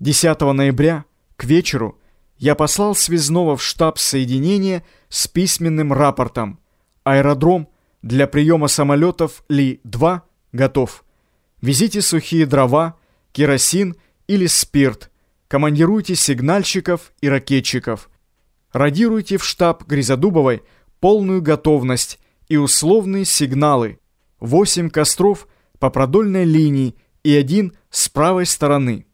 10 ноября к вечеру я послал связного в штаб соединения с письменным рапортом. Аэродром для приема самолетов Ли-2 готов. Везите сухие дрова, керосин или спирт. Командируйте сигнальщиков и ракетчиков. Радируйте в штаб Гризодубовой полную готовность и условные сигналы. 8 костров по продольной линии и один с правой стороны.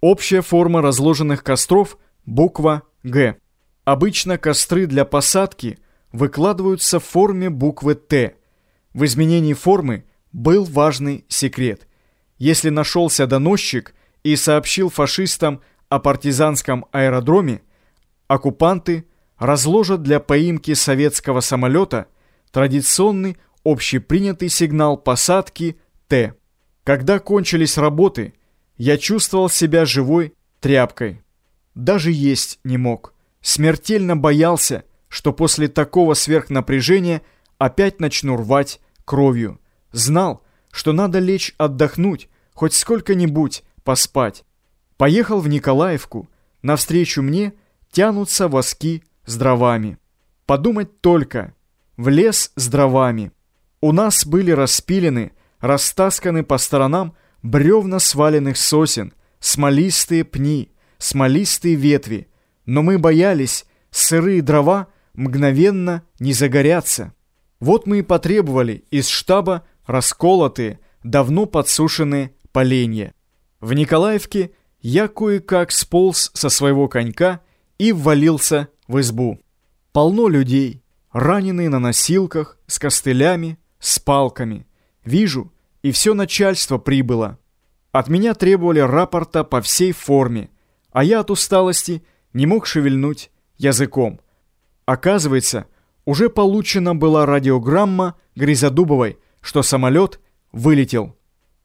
Общая форма разложенных костров – буква «Г». Обычно костры для посадки выкладываются в форме буквы «Т». В изменении формы был важный секрет. Если нашелся доносчик и сообщил фашистам о партизанском аэродроме, оккупанты разложат для поимки советского самолета традиционный общепринятый сигнал посадки «Т». Когда кончились работы, я чувствовал себя живой тряпкой. Даже есть не мог. Смертельно боялся, что после такого сверхнапряжения опять начну рвать кровью. Знал, что надо лечь отдохнуть, хоть сколько-нибудь поспать. Поехал в Николаевку. Навстречу мне тянутся воски с дровами. Подумать только. В лес с дровами. У нас были распилены, растасканы по сторонам бревна сваленных сосен, смолистые пни, смолистые ветви, но мы боялись, сырые дрова мгновенно не загорятся. Вот мы и потребовали из штаба расколотые, давно подсушенные поленья. В Николаевке я кое-как сполз со своего конька и ввалился в избу. Полно людей, раненые на носилках, с костылями, с палками. Вижу, и все начальство прибыло. От меня требовали рапорта по всей форме, а я от усталости не мог шевельнуть языком. Оказывается, уже получена была радиограмма Гризодубовой, что самолет вылетел.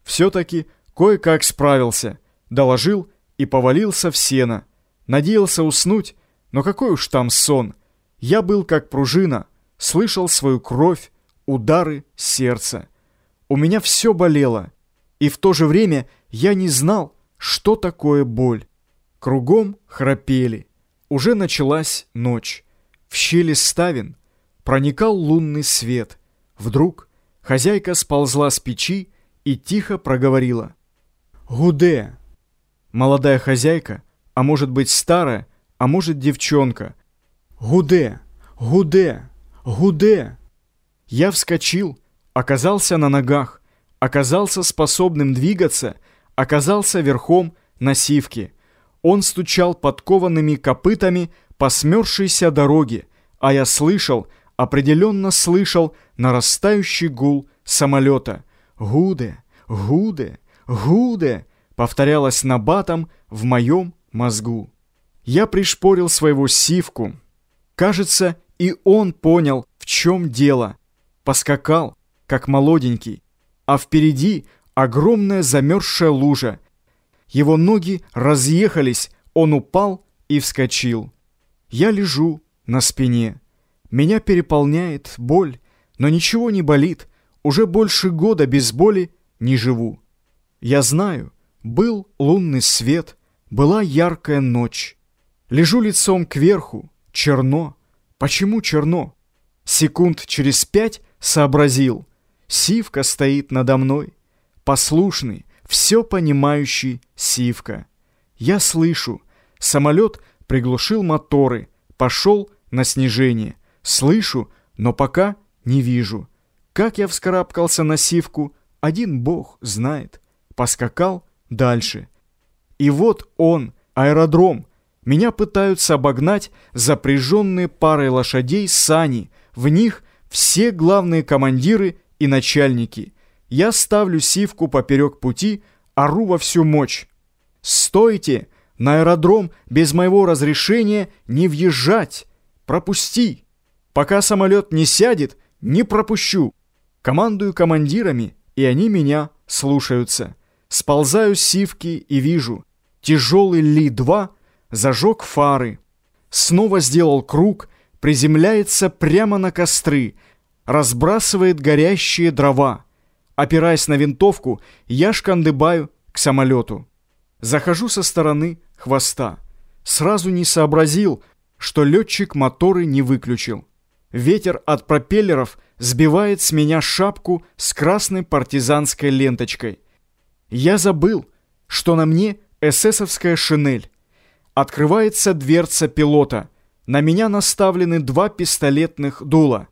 Все-таки кое-как справился, доложил и повалился в сено. Надеялся уснуть, но какой уж там сон. Я был как пружина, слышал свою кровь, удары сердца. У меня все болело, и в то же время я не знал, что такое боль. Кругом храпели. Уже началась ночь. В щели ставен проникал лунный свет. Вдруг хозяйка сползла с печи и тихо проговорила. «Гуде!» Молодая хозяйка, а может быть старая, а может девчонка. «Гуде! Гуде! Гуде!» Я вскочил, оказался на ногах, оказался способным двигаться, оказался верхом на сивке. Он стучал подкованными копытами по смерзшейся дороге, а я слышал, определенно слышал нарастающий гул самолета. «Гуде! Гуде! Гуде!» повторялось набатом в моем мозгу. Я пришпорил своего сивку. Кажется, и он понял, в чем дело поскакал, как молоденький, а впереди огромная замерзшая лужа. Его ноги разъехались, он упал и вскочил. Я лежу на спине. Меня переполняет боль, но ничего не болит. Уже больше года без боли не живу. Я знаю, был лунный свет, была яркая ночь. Лежу лицом кверху, черно. Почему черно? Секунд через пять сообразил. Сивка стоит надо мной. Послушный, все понимающий Сивка. Я слышу. Самолет приглушил моторы, пошел на снижение. Слышу, но пока не вижу. Как я вскарабкался на Сивку, один бог знает. Поскакал дальше. И вот он, аэродром. Меня пытаются обогнать запряженные парой лошадей сани. В них все главные командиры и начальники. Я ставлю сивку поперек пути, ору во всю мощь. «Стойте! На аэродром без моего разрешения не въезжать! Пропусти! Пока самолет не сядет, не пропущу!» Командую командирами, и они меня слушаются. Сползаю сивки и вижу. Тяжелый Ли-2 зажег фары. Снова сделал круг, приземляется прямо на костры, разбрасывает горящие дрова. Опираясь на винтовку, я шкандыбаю к самолету. Захожу со стороны хвоста. Сразу не сообразил, что летчик моторы не выключил. Ветер от пропеллеров сбивает с меня шапку с красной партизанской ленточкой. Я забыл, что на мне эсэсовская шинель. Открывается дверца пилота. На меня наставлены два пистолетных дула.